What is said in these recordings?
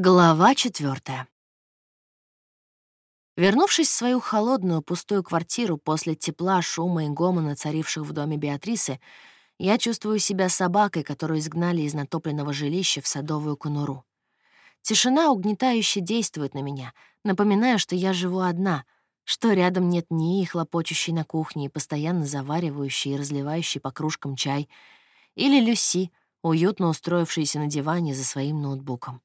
Глава четвертая. Вернувшись в свою холодную, пустую квартиру после тепла, шума и гомона, царивших в доме Беатрисы, я чувствую себя собакой, которую изгнали из натопленного жилища в садовую конуру. Тишина угнетающе действует на меня, напоминая, что я живу одна, что рядом нет Нии, хлопочущей на кухне и постоянно заваривающей и разливающей по кружкам чай, или Люси, уютно устроившейся на диване за своим ноутбуком.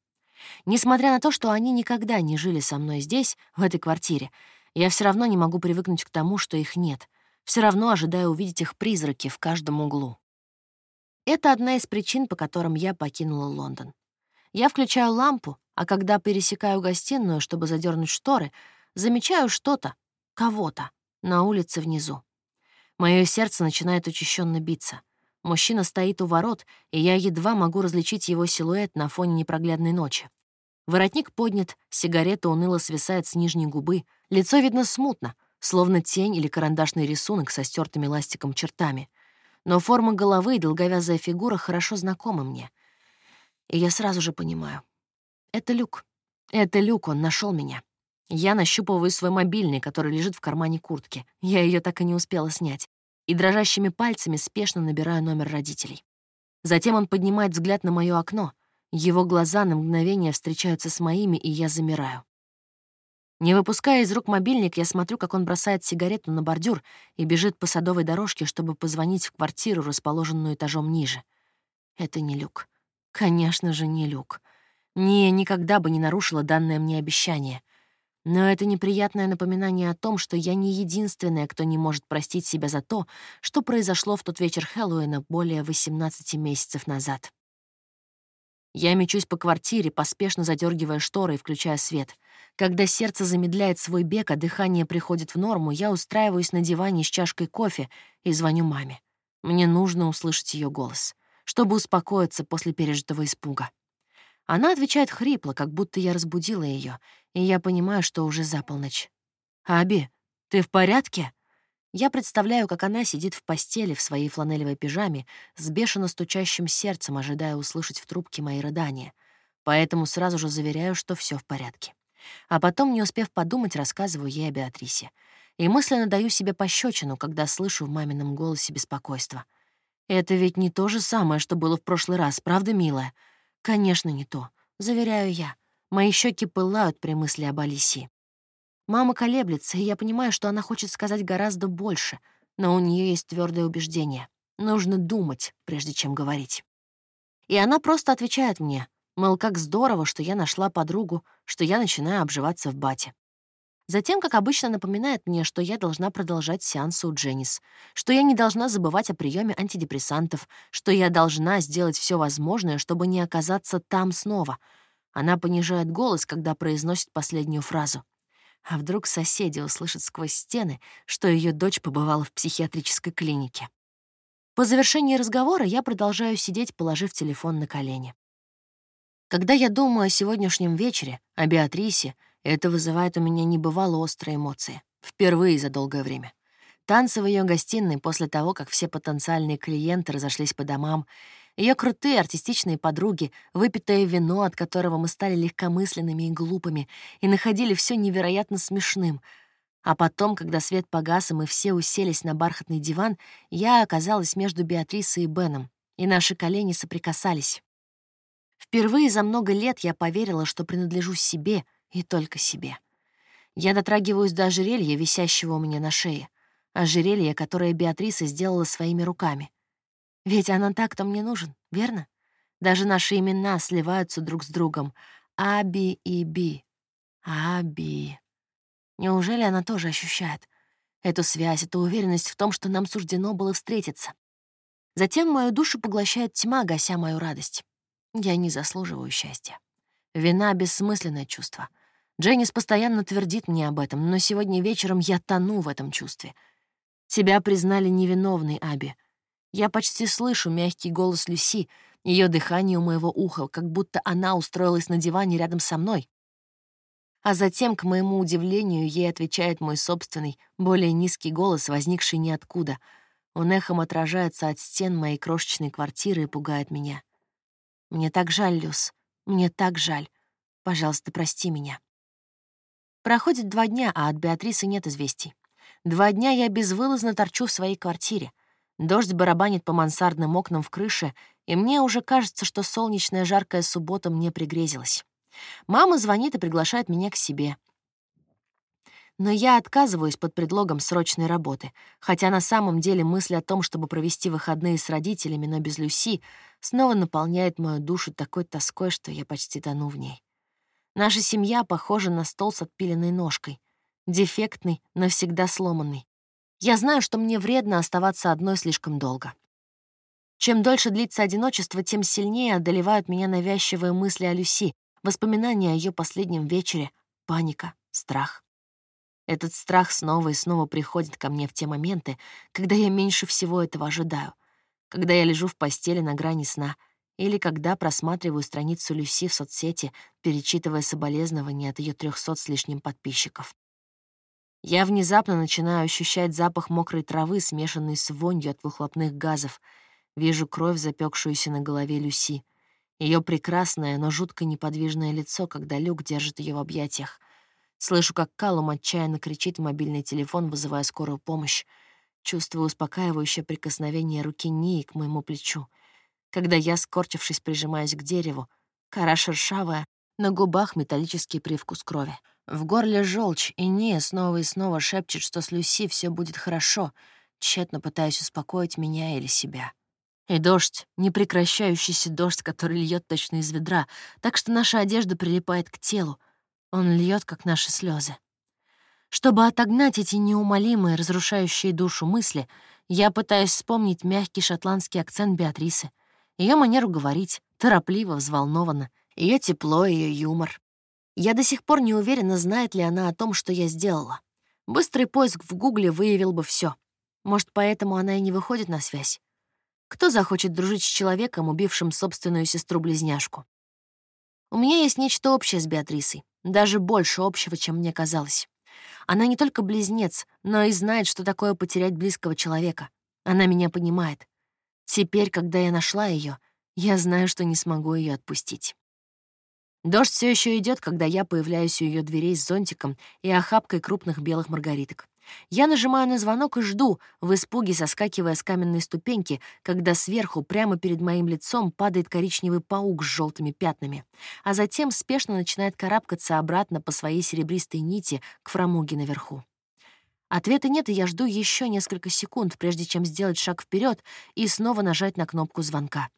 Несмотря на то, что они никогда не жили со мной здесь, в этой квартире, я все равно не могу привыкнуть к тому, что их нет. Все равно ожидаю увидеть их призраки в каждом углу. Это одна из причин, по которым я покинула Лондон. Я включаю лампу, а когда пересекаю гостиную, чтобы задернуть шторы, замечаю что-то, кого-то, на улице внизу. Мое сердце начинает учащенно биться — Мужчина стоит у ворот, и я едва могу различить его силуэт на фоне непроглядной ночи. Воротник поднят, сигарета уныло свисает с нижней губы, лицо видно смутно, словно тень или карандашный рисунок со стертыми ластиком чертами. Но форма головы и долговязая фигура хорошо знакомы мне. И я сразу же понимаю. Это Люк. Это Люк, он нашел меня. Я нащупываю свой мобильный, который лежит в кармане куртки. Я ее так и не успела снять и дрожащими пальцами спешно набираю номер родителей. Затем он поднимает взгляд на мое окно. Его глаза на мгновение встречаются с моими, и я замираю. Не выпуская из рук мобильник, я смотрю, как он бросает сигарету на бордюр и бежит по садовой дорожке, чтобы позвонить в квартиру, расположенную этажом ниже. Это не Люк. Конечно же, не Люк. Не, никогда бы не нарушила данное мне обещание — но это неприятное напоминание о том, что я не единственная, кто не может простить себя за то, что произошло в тот вечер Хэллоуина более 18 месяцев назад. Я мечусь по квартире, поспешно задергивая шторы и включая свет. Когда сердце замедляет свой бег, а дыхание приходит в норму, я устраиваюсь на диване с чашкой кофе и звоню маме. Мне нужно услышать ее голос, чтобы успокоиться после пережитого испуга. Она отвечает хрипло, как будто я разбудила ее, и я понимаю, что уже за полночь. «Аби, ты в порядке?» Я представляю, как она сидит в постели в своей фланелевой пижаме с бешено стучащим сердцем, ожидая услышать в трубке мои рыдания. Поэтому сразу же заверяю, что все в порядке. А потом, не успев подумать, рассказываю ей о Беатрисе. И мысленно даю себе пощечину, когда слышу в мамином голосе беспокойство. «Это ведь не то же самое, что было в прошлый раз, правда, милая?» «Конечно, не то», — заверяю я. Мои щеки пылают при мысли об Алисе. Мама колеблется, и я понимаю, что она хочет сказать гораздо больше, но у нее есть твердое убеждение. Нужно думать, прежде чем говорить. И она просто отвечает мне, мол, как здорово, что я нашла подругу, что я начинаю обживаться в бате. Затем, как обычно, напоминает мне, что я должна продолжать сеансы у Дженнис, что я не должна забывать о приеме антидепрессантов, что я должна сделать все возможное, чтобы не оказаться там снова. Она понижает голос, когда произносит последнюю фразу. А вдруг соседи услышат сквозь стены, что ее дочь побывала в психиатрической клинике. По завершении разговора я продолжаю сидеть, положив телефон на колени. Когда я думаю о сегодняшнем вечере, о Беатрисе, это вызывает у меня небывало острые эмоции. Впервые за долгое время. Танцы в ее гостиной после того, как все потенциальные клиенты разошлись по домам, ее крутые артистичные подруги, выпитое вино, от которого мы стали легкомысленными и глупыми, и находили все невероятно смешным. А потом, когда свет погас, и мы все уселись на бархатный диван, я оказалась между Беатрисой и Беном, и наши колени соприкасались. Впервые за много лет я поверила, что принадлежу себе — и только себе. Я дотрагиваюсь до ожерелья, висящего у меня на шее. Ожерелье, которое Беатриса сделала своими руками. Ведь она так-то мне нужен, верно? Даже наши имена сливаются друг с другом. Аби и Би. Аби. Неужели она тоже ощущает эту связь, эту уверенность в том, что нам суждено было встретиться? Затем мою душу поглощает тьма, гася мою радость. Я не заслуживаю счастья. Вина — бессмысленное чувство — Дженнис постоянно твердит мне об этом, но сегодня вечером я тону в этом чувстве. Тебя признали невиновной, Аби. Я почти слышу мягкий голос Люси, ее дыхание у моего уха, как будто она устроилась на диване рядом со мной. А затем, к моему удивлению, ей отвечает мой собственный, более низкий голос, возникший ниоткуда. Он эхом отражается от стен моей крошечной квартиры и пугает меня. Мне так жаль, Люс, мне так жаль. Пожалуйста, прости меня. Проходит два дня, а от Беатрисы нет известий. Два дня я безвылазно торчу в своей квартире. Дождь барабанит по мансардным окнам в крыше, и мне уже кажется, что солнечная жаркая суббота мне пригрезилась. Мама звонит и приглашает меня к себе. Но я отказываюсь под предлогом срочной работы, хотя на самом деле мысль о том, чтобы провести выходные с родителями, но без Люси, снова наполняет мою душу такой тоской, что я почти тону в ней. Наша семья похожа на стол с отпиленной ножкой. Дефектный, но всегда сломанный. Я знаю, что мне вредно оставаться одной слишком долго. Чем дольше длится одиночество, тем сильнее одолевают меня навязчивые мысли о Люси, воспоминания о ее последнем вечере, паника, страх. Этот страх снова и снова приходит ко мне в те моменты, когда я меньше всего этого ожидаю, когда я лежу в постели на грани сна или когда просматриваю страницу Люси в соцсети, перечитывая соболезнования от ее трехсот с лишним подписчиков. Я внезапно начинаю ощущать запах мокрой травы, смешанный с вонью от выхлопных газов. Вижу кровь, запекшуюся на голове Люси. Ее прекрасное, но жутко неподвижное лицо, когда Люк держит ее в объятиях. Слышу, как Калум отчаянно кричит в мобильный телефон, вызывая скорую помощь. Чувствую успокаивающее прикосновение руки Нии к моему плечу. Когда я, скорчившись, прижимаюсь к дереву, кора шершавая, на губах металлический привкус крови. В горле желчь, и Ния снова и снова шепчет, что с Люси все будет хорошо, тщетно пытаясь успокоить меня или себя. И дождь, непрекращающийся дождь, который льет точно из ведра, так что наша одежда прилипает к телу. Он льет, как наши слезы. Чтобы отогнать эти неумолимые, разрушающие душу мысли, я пытаюсь вспомнить мягкий шотландский акцент Беатрисы, ее манеру говорить, торопливо, взволнованно, ее тепло, ее юмор. Я до сих пор не уверена, знает ли она о том, что я сделала. Быстрый поиск в Гугле выявил бы все. Может, поэтому она и не выходит на связь. Кто захочет дружить с человеком, убившим собственную сестру-близняшку? У меня есть нечто общее с Беатрисой, даже больше общего, чем мне казалось. Она не только близнец, но и знает, что такое потерять близкого человека. Она меня понимает. Теперь, когда я нашла ее, я знаю, что не смогу ее отпустить. Дождь все еще идет, когда я появляюсь у ее дверей с зонтиком и охапкой крупных белых маргариток. Я нажимаю на звонок и жду, в испуге соскакивая с каменной ступеньки, когда сверху, прямо перед моим лицом, падает коричневый паук с желтыми пятнами, а затем спешно начинает карабкаться обратно по своей серебристой нити к фрамуге наверху. Ответа нет, и я жду еще несколько секунд, прежде чем сделать шаг вперед и снова нажать на кнопку звонка.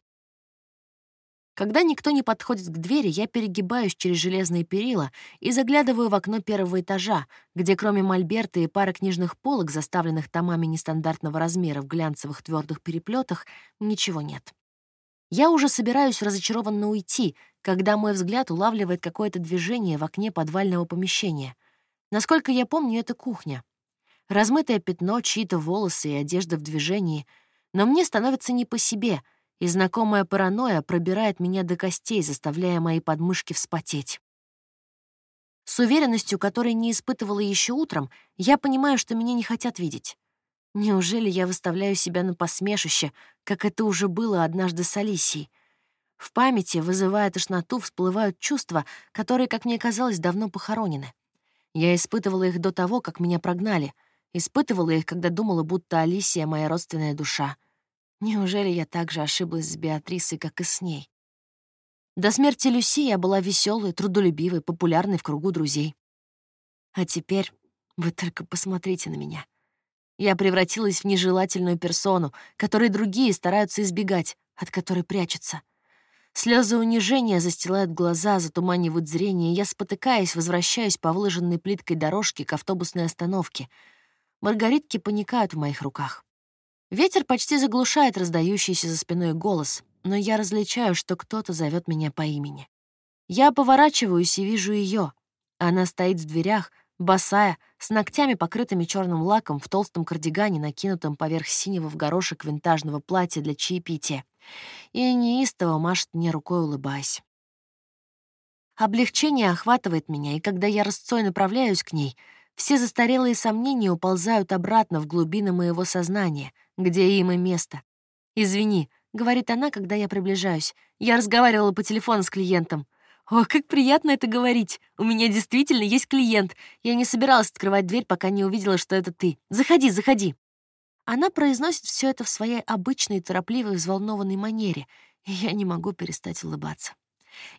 Когда никто не подходит к двери, я перегибаюсь через железные перила и заглядываю в окно первого этажа, где кроме мольберта и пары книжных полок, заставленных томами нестандартного размера в глянцевых твердых переплетах, ничего нет. Я уже собираюсь разочарованно уйти, когда мой взгляд улавливает какое-то движение в окне подвального помещения. Насколько я помню, это кухня. Размытое пятно, чьи-то волосы и одежда в движении. Но мне становится не по себе — и знакомая паранойя пробирает меня до костей, заставляя мои подмышки вспотеть. С уверенностью, которой не испытывала еще утром, я понимаю, что меня не хотят видеть. Неужели я выставляю себя на посмешище, как это уже было однажды с Алисией? В памяти, вызывая тошноту, всплывают чувства, которые, как мне казалось, давно похоронены. Я испытывала их до того, как меня прогнали. Испытывала их, когда думала, будто Алисия — моя родственная душа. Неужели я так же ошиблась с Беатрисой, как и с ней? До смерти Люси я была веселой, трудолюбивой, популярной в кругу друзей. А теперь вы только посмотрите на меня. Я превратилась в нежелательную персону, которой другие стараются избегать, от которой прячутся. Слезы унижения застилают глаза, затуманивают зрение, я, спотыкаясь, возвращаюсь по выложенной плиткой дорожке к автобусной остановке. Маргаритки паникают в моих руках. Ветер почти заглушает раздающийся за спиной голос, но я различаю, что кто-то зовет меня по имени. Я поворачиваюсь и вижу ее. Она стоит в дверях, босая, с ногтями, покрытыми черным лаком, в толстом кардигане, накинутом поверх синего в горошек винтажного платья для чаепития, и неистово машет мне рукой, улыбаясь. Облегчение охватывает меня, и когда я рысцой направляюсь к ней, все застарелые сомнения уползают обратно в глубины моего сознания — где им и место. «Извини», — говорит она, когда я приближаюсь. «Я разговаривала по телефону с клиентом. «О, как приятно это говорить! У меня действительно есть клиент. Я не собиралась открывать дверь, пока не увидела, что это ты. Заходи, заходи!» Она произносит все это в своей обычной, торопливой, взволнованной манере, и я не могу перестать улыбаться.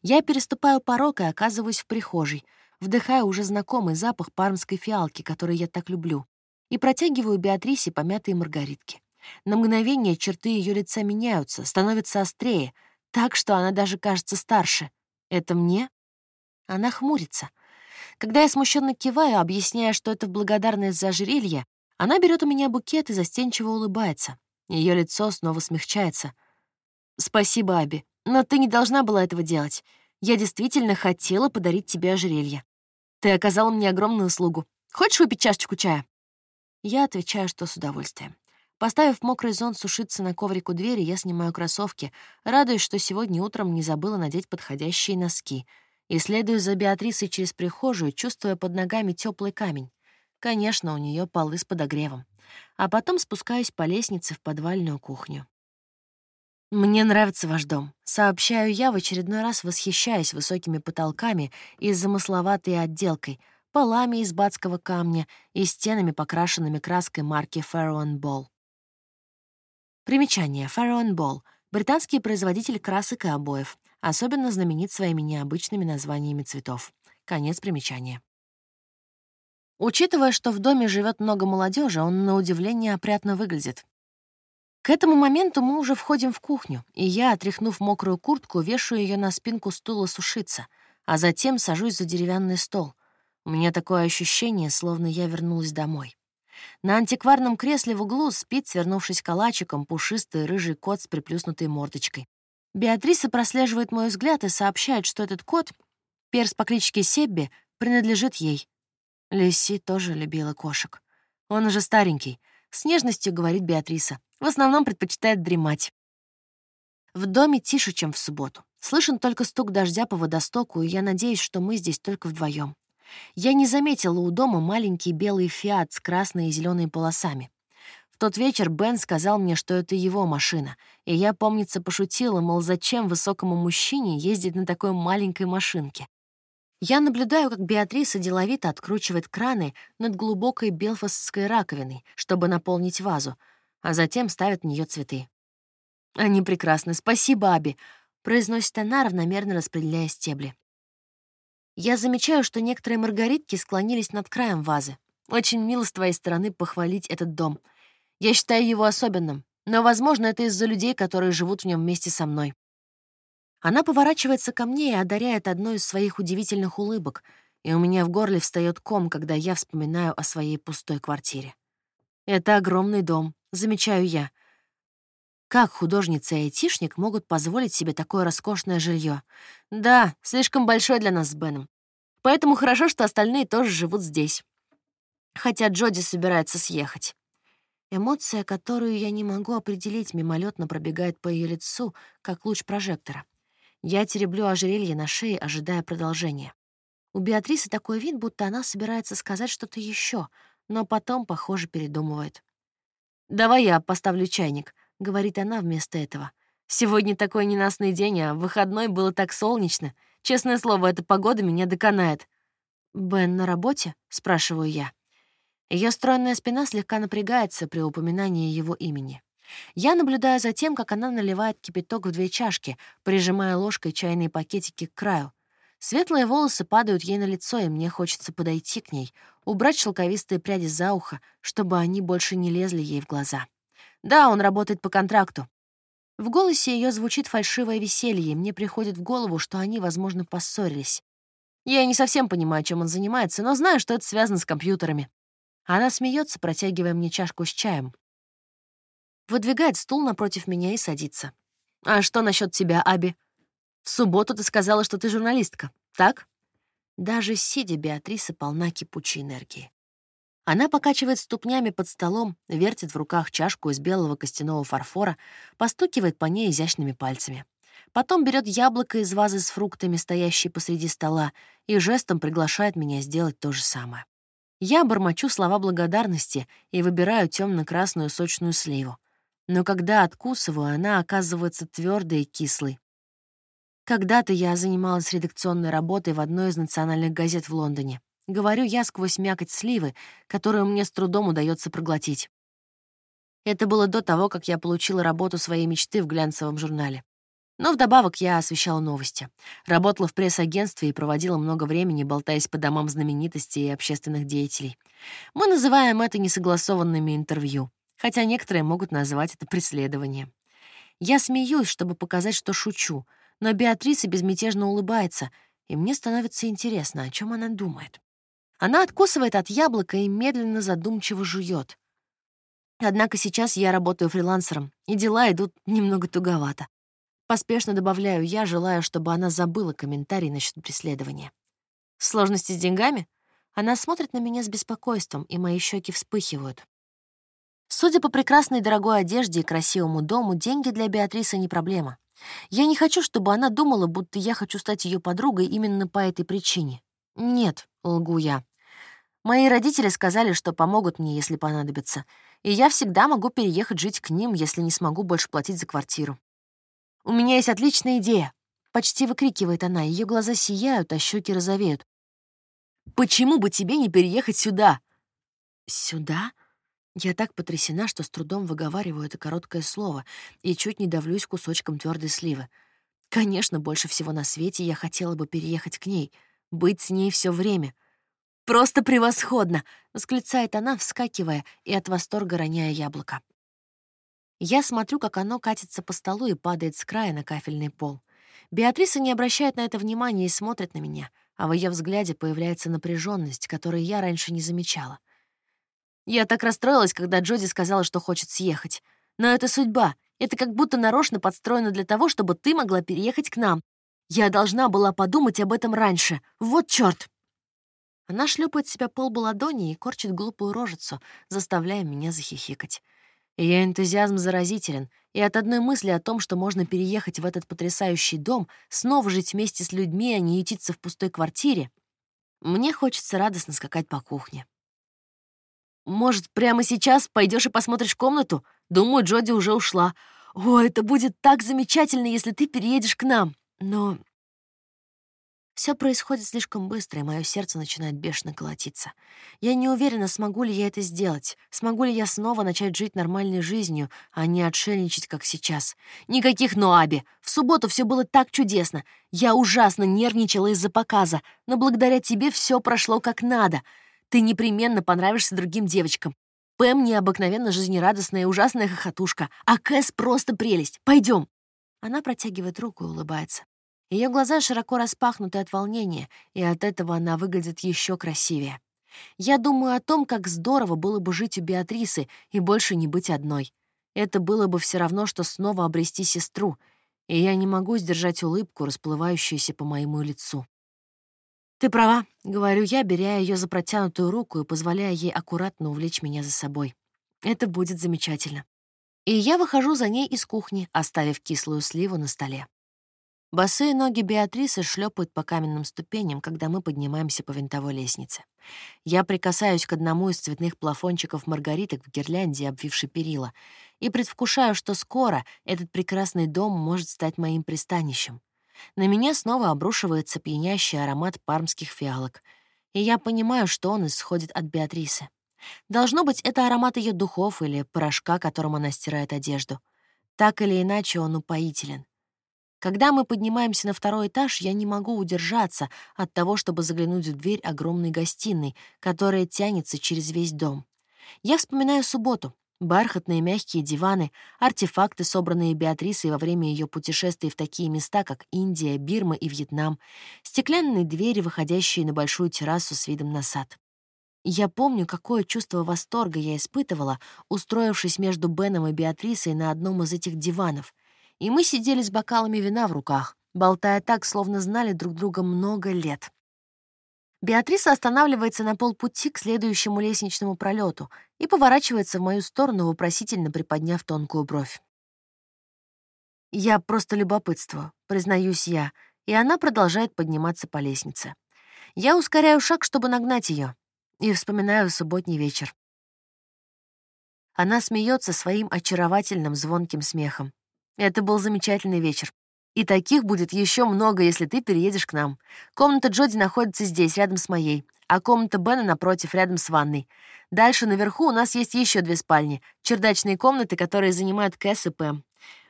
Я переступаю порог и оказываюсь в прихожей, вдыхаю уже знакомый запах пармской фиалки, который я так люблю, и протягиваю Беатрисе помятые маргаритки. На мгновение черты ее лица меняются, становятся острее, так, что она даже кажется старше. Это мне? Она хмурится. Когда я смущенно киваю, объясняя, что это в благодарность за ожерелье, она берет у меня букет и застенчиво улыбается. Ее лицо снова смягчается. «Спасибо, Аби, но ты не должна была этого делать. Я действительно хотела подарить тебе ожерелье. Ты оказала мне огромную услугу. Хочешь выпить чашечку чая?» Я отвечаю, что с удовольствием. Поставив мокрый зонт сушиться на коврику двери, я снимаю кроссовки, радуясь, что сегодня утром не забыла надеть подходящие носки, и следую за Беатрисой через прихожую, чувствуя под ногами теплый камень. Конечно, у нее полы с подогревом. А потом спускаюсь по лестнице в подвальную кухню. «Мне нравится ваш дом», — сообщаю я, в очередной раз восхищаясь высокими потолками и замысловатой отделкой, полами из бацкого камня и стенами, покрашенными краской марки Farrow Ball. Примечание. Farrow Ball — британский производитель красок и обоев, особенно знаменит своими необычными названиями цветов. Конец примечания. Учитывая, что в доме живет много молодежи, он на удивление опрятно выглядит. К этому моменту мы уже входим в кухню, и я, отряхнув мокрую куртку, вешаю ее на спинку стула сушиться, а затем сажусь за деревянный стол. У меня такое ощущение, словно я вернулась домой. На антикварном кресле в углу спит, свернувшись калачиком, пушистый рыжий кот с приплюснутой мордочкой. Беатриса прослеживает мой взгляд и сообщает, что этот кот, перс по кличке Себби, принадлежит ей. Лиси тоже любила кошек. Он уже старенький. С нежностью говорит Беатриса. В основном предпочитает дремать. В доме тише, чем в субботу. Слышен только стук дождя по водостоку, и я надеюсь, что мы здесь только вдвоем. Я не заметила у дома маленький белый «Фиат» с красной и зеленой полосами. В тот вечер Бен сказал мне, что это его машина, и я, помнится, пошутила, мол, зачем высокому мужчине ездить на такой маленькой машинке. Я наблюдаю, как Беатриса деловито откручивает краны над глубокой белфастской раковиной, чтобы наполнить вазу, а затем ставит в нее цветы. «Они прекрасны, спасибо, Аби», — произносит она, равномерно распределяя стебли. Я замечаю, что некоторые маргаритки склонились над краем вазы. Очень мило с твоей стороны похвалить этот дом. Я считаю его особенным, но, возможно, это из-за людей, которые живут в нем вместе со мной. Она поворачивается ко мне и одаряет одной из своих удивительных улыбок, и у меня в горле встает ком, когда я вспоминаю о своей пустой квартире. Это огромный дом, замечаю я. Как художница и айтишник могут позволить себе такое роскошное жилье? Да, слишком большое для нас с Беном. Поэтому хорошо, что остальные тоже живут здесь. Хотя Джоди собирается съехать. Эмоция, которую я не могу определить, мимолетно пробегает по ее лицу, как луч прожектора. Я тереблю ожерелье на шее, ожидая продолжения. У Беатрисы такой вид, будто она собирается сказать что-то еще, но потом, похоже, передумывает. «Давай я поставлю чайник», — говорит она вместо этого. «Сегодня такой ненастный день, а в выходной было так солнечно. Честное слово, эта погода меня доконает». «Бен на работе?» — спрашиваю я. Ее стройная спина слегка напрягается при упоминании его имени. Я наблюдаю за тем, как она наливает кипяток в две чашки, прижимая ложкой чайные пакетики к краю. Светлые волосы падают ей на лицо, и мне хочется подойти к ней, убрать шелковистые пряди за ухо, чтобы они больше не лезли ей в глаза. Да, он работает по контракту. В голосе ее звучит фальшивое веселье, и мне приходит в голову, что они, возможно, поссорились. Я не совсем понимаю, чем он занимается, но знаю, что это связано с компьютерами. Она смеется, протягивая мне чашку с чаем. Выдвигает стул напротив меня и садится. «А что насчет тебя, Аби? В субботу ты сказала, что ты журналистка, так?» Даже сидя, Беатриса полна кипучей энергии. Она покачивает ступнями под столом, вертит в руках чашку из белого костяного фарфора, постукивает по ней изящными пальцами. Потом берет яблоко из вазы с фруктами, стоящей посреди стола, и жестом приглашает меня сделать то же самое. Я бормочу слова благодарности и выбираю темно красную сочную сливу. Но когда откусываю, она оказывается твердой и кислой. Когда-то я занималась редакционной работой в одной из национальных газет в Лондоне. Говорю я сквозь мякоть сливы, которую мне с трудом удается проглотить. Это было до того, как я получила работу своей мечты в глянцевом журнале. Но вдобавок я освещала новости. Работала в пресс-агентстве и проводила много времени, болтаясь по домам знаменитостей и общественных деятелей. Мы называем это несогласованными интервью, хотя некоторые могут называть это преследованием. Я смеюсь, чтобы показать, что шучу, но Беатриса безмятежно улыбается, и мне становится интересно, о чем она думает. Она откусывает от яблока и медленно задумчиво жует. Однако сейчас я работаю фрилансером, и дела идут немного туговато. Поспешно добавляю я, желаю, чтобы она забыла комментарий насчет преследования. Сложности с деньгами? Она смотрит на меня с беспокойством, и мои щеки вспыхивают. Судя по прекрасной дорогой одежде и красивому дому, деньги для Беатрисы не проблема. Я не хочу, чтобы она думала, будто я хочу стать ее подругой именно по этой причине. Нет, лгу я. Мои родители сказали, что помогут мне, если понадобится, и я всегда могу переехать жить к ним, если не смогу больше платить за квартиру. «У меня есть отличная идея!» Почти выкрикивает она, ее глаза сияют, а щеки розовеют. «Почему бы тебе не переехать сюда?» «Сюда?» Я так потрясена, что с трудом выговариваю это короткое слово и чуть не давлюсь кусочком твердой сливы. Конечно, больше всего на свете я хотела бы переехать к ней, быть с ней все время. «Просто превосходно!» — восклицает она, вскакивая и от восторга роняя яблоко. Я смотрю, как оно катится по столу и падает с края на кафельный пол. Беатриса не обращает на это внимания и смотрит на меня, а в ее взгляде появляется напряженность, которую я раньше не замечала. Я так расстроилась, когда Джоди сказала, что хочет съехать. Но это судьба. Это как будто нарочно подстроено для того, чтобы ты могла переехать к нам. Я должна была подумать об этом раньше. Вот чёрт!» Она шлепает себя полбу ладони и корчит глупую рожицу, заставляя меня захихикать. Ее энтузиазм заразителен, и от одной мысли о том, что можно переехать в этот потрясающий дом, снова жить вместе с людьми, а не ютиться в пустой квартире, мне хочется радостно скакать по кухне. Может, прямо сейчас пойдешь и посмотришь комнату? Думаю, Джоди уже ушла. О, это будет так замечательно, если ты переедешь к нам. Но все происходит слишком быстро, и мое сердце начинает бешено колотиться. Я не уверена, смогу ли я это сделать, смогу ли я снова начать жить нормальной жизнью, а не отшельничать, как сейчас. Никаких Ноаби. В субботу все было так чудесно. Я ужасно нервничала из-за показа, но благодаря тебе все прошло как надо — ты непременно понравишься другим девочкам. Пэм необыкновенно жизнерадостная и ужасная хохотушка, а Кэс просто прелесть. Пойдем. Она протягивает руку и улыбается. Ее глаза широко распахнуты от волнения, и от этого она выглядит еще красивее. Я думаю о том, как здорово было бы жить у Беатрисы и больше не быть одной. Это было бы все равно, что снова обрести сестру, и я не могу сдержать улыбку, расплывающуюся по моему лицу. «Ты права», — говорю я, беря ее за протянутую руку и позволяя ей аккуратно увлечь меня за собой. «Это будет замечательно». И я выхожу за ней из кухни, оставив кислую сливу на столе. Босые ноги Беатрисы шлепают по каменным ступеням, когда мы поднимаемся по винтовой лестнице. Я прикасаюсь к одному из цветных плафончиков маргариток в гирлянде, обвившей перила, и предвкушаю, что скоро этот прекрасный дом может стать моим пристанищем. На меня снова обрушивается пьянящий аромат пармских фиалок, и я понимаю, что он исходит от Беатрисы. Должно быть, это аромат ее духов или порошка, которым она стирает одежду. Так или иначе, он упоителен. Когда мы поднимаемся на второй этаж, я не могу удержаться от того, чтобы заглянуть в дверь огромной гостиной, которая тянется через весь дом. Я вспоминаю субботу, Бархатные мягкие диваны, артефакты, собранные Беатрисой во время ее путешествий в такие места, как Индия, Бирма и Вьетнам, стеклянные двери, выходящие на большую террасу с видом на сад. Я помню, какое чувство восторга я испытывала, устроившись между Беном и Беатрисой на одном из этих диванов. И мы сидели с бокалами вина в руках, болтая так, словно знали друг друга много лет. Беатриса останавливается на полпути к следующему лестничному пролету и поворачивается в мою сторону, вопросительно приподняв тонкую бровь. «Я просто любопытствую», — признаюсь я, и она продолжает подниматься по лестнице. Я ускоряю шаг, чтобы нагнать ее, и вспоминаю субботний вечер. Она смеется своим очаровательным звонким смехом. Это был замечательный вечер. И таких будет еще много, если ты переедешь к нам. Комната Джоди находится здесь, рядом с моей, а комната Бена напротив, рядом с ванной. Дальше наверху у нас есть еще две спальни, чердачные комнаты, которые занимают Кэс и Пэм.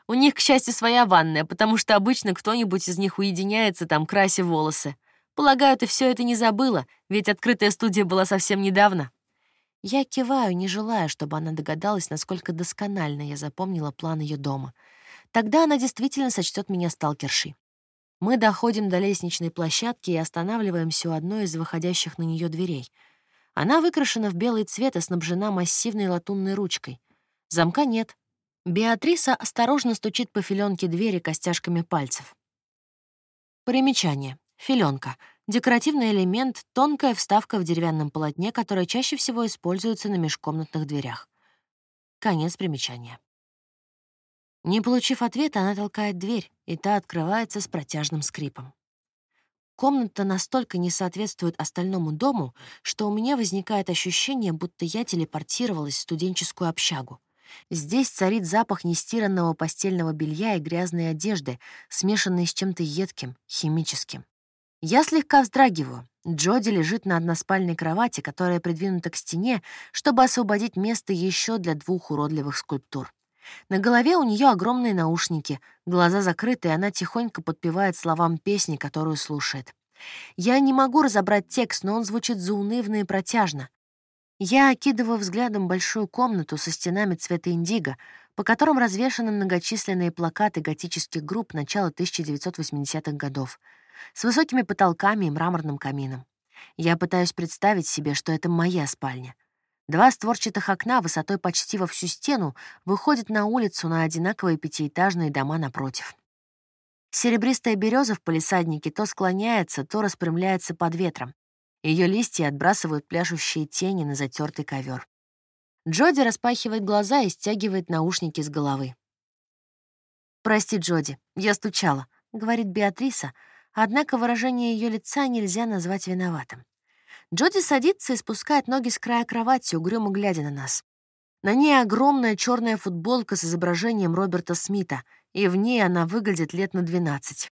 У них, к счастью, своя ванная, потому что обычно кто-нибудь из них уединяется там, крася волосы. Полагаю, ты все это не забыла, ведь открытая студия была совсем недавно. Я киваю, не желая, чтобы она догадалась, насколько досконально я запомнила план ее дома. Тогда она действительно сочтет меня сталкершей. Мы доходим до лестничной площадки и останавливаемся у одной из выходящих на нее дверей — она выкрашена в белый цвет и снабжена массивной латунной ручкой. Замка нет. Беатриса осторожно стучит по филенке двери костяшками пальцев. Примечание. Филенка. Декоративный элемент, тонкая вставка в деревянном полотне, которая чаще всего используется на межкомнатных дверях. Конец примечания. Не получив ответа, она толкает дверь, и та открывается с протяжным скрипом. Комната настолько не соответствует остальному дому, что у меня возникает ощущение, будто я телепортировалась в студенческую общагу. Здесь царит запах нестиранного постельного белья и грязной одежды, смешанный с чем-то едким, химическим. Я слегка вздрагиваю. Джоди лежит на односпальной кровати, которая придвинута к стене, чтобы освободить место еще для двух уродливых скульптур. На голове у нее огромные наушники, глаза закрыты, и она тихонько подпевает словам песни, которую слушает. Я не могу разобрать текст, но он звучит заунывно и протяжно. Я окидываю взглядом большую комнату со стенами цвета индиго, по которым развешаны многочисленные плакаты готических групп начала 1980-х годов, с высокими потолками и мраморным камином. Я пытаюсь представить себе, что это моя спальня — Два створчатых окна высотой почти во всю стену выходят на улицу на одинаковые пятиэтажные дома напротив. Серебристая береза в палисаднике то склоняется, то распрямляется под ветром. Ее листья отбрасывают пляшущие тени на затертый ковер. Джоди распахивает глаза и стягивает наушники с головы. «Прости, Джоди, я стучала», — говорит Беатриса, однако выражение ее лица нельзя назвать виноватым. Джоди садится и спускает ноги с края кровати, угрюмо глядя на нас. На ней огромная черная футболка с изображением Роберта Смита, и в ней она выглядит лет на 12.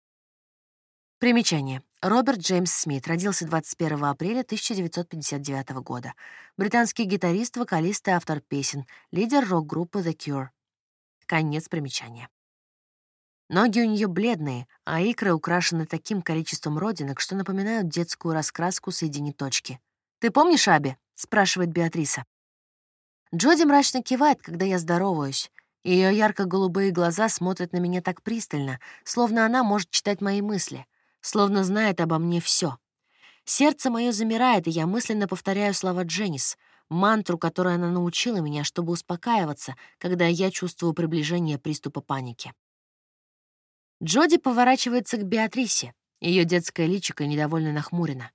Примечание. Роберт Джеймс Смит родился 21 апреля 1959 года. Британский гитарист, вокалист и автор песен, лидер рок-группы The Cure. Конец примечания. Ноги у нее бледные, а икры украшены таким количеством родинок, что напоминают детскую раскраску «Соедини точки». «Ты помнишь Аби?» — спрашивает Беатриса. Джоди мрачно кивает, когда я здороваюсь. Ее ярко-голубые глаза смотрят на меня так пристально, словно она может читать мои мысли, словно знает обо мне все. Сердце мое замирает, и я мысленно повторяю слова Дженнис, мантру, которую она научила меня, чтобы успокаиваться, когда я чувствую приближение приступа паники. Джоди поворачивается к Беатрисе. Ее детское личико недовольно нахмурено.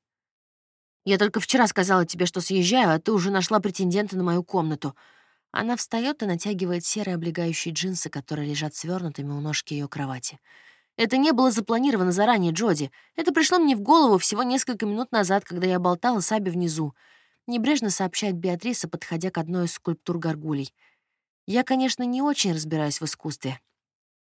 «Я только вчера сказала тебе, что съезжаю, а ты уже нашла претендента на мою комнату». Она встает и натягивает серые облегающие джинсы, которые лежат свернутыми у ножки ее кровати. «Это не было запланировано заранее, Джоди. Это пришло мне в голову всего несколько минут назад, когда я болтала с Аби внизу», — небрежно сообщает Беатриса, подходя к одной из скульптур горгулей. «Я, конечно, не очень разбираюсь в искусстве,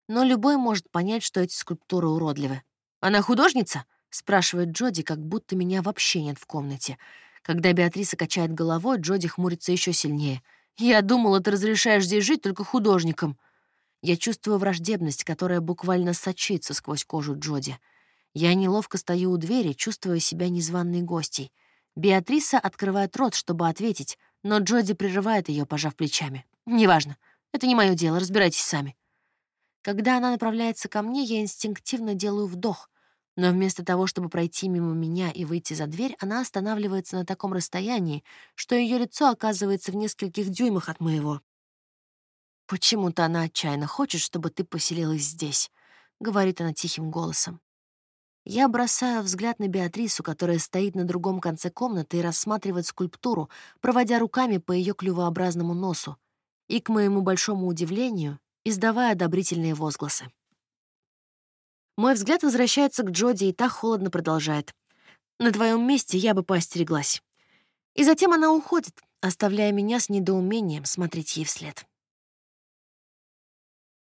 но любой может понять, что эти скульптуры уродливы. «Она художница?» — спрашивает Джоди, как будто меня вообще нет в комнате. Когда Беатриса качает головой, Джоди хмурится еще сильнее. «Я думала, ты разрешаешь здесь жить только художникам». Я чувствую враждебность, которая буквально сочится сквозь кожу Джоди. Я неловко стою у двери, чувствуя себя незваной гостей. Беатриса открывает рот, чтобы ответить, но Джоди прерывает ее, пожав плечами. «Неважно. Это не мое дело, разбирайтесь сами». Когда она направляется ко мне, я инстинктивно делаю вдох, но вместо того, чтобы пройти мимо меня и выйти за дверь, она останавливается на таком расстоянии, что ее лицо оказывается в нескольких дюймах от моего. «Почему-то она отчаянно хочет, чтобы ты поселилась здесь», — говорит она тихим голосом. Я бросаю взгляд на Беатрису, которая стоит на другом конце комнаты и рассматривает скульптуру, проводя руками по ее клювообразному носу. И, к моему большому удивлению, издавая одобрительные возгласы. Мой взгляд возвращается к Джоди, и та холодно продолжает. «На твоем месте я бы поостереглась». И затем она уходит, оставляя меня с недоумением смотреть ей вслед.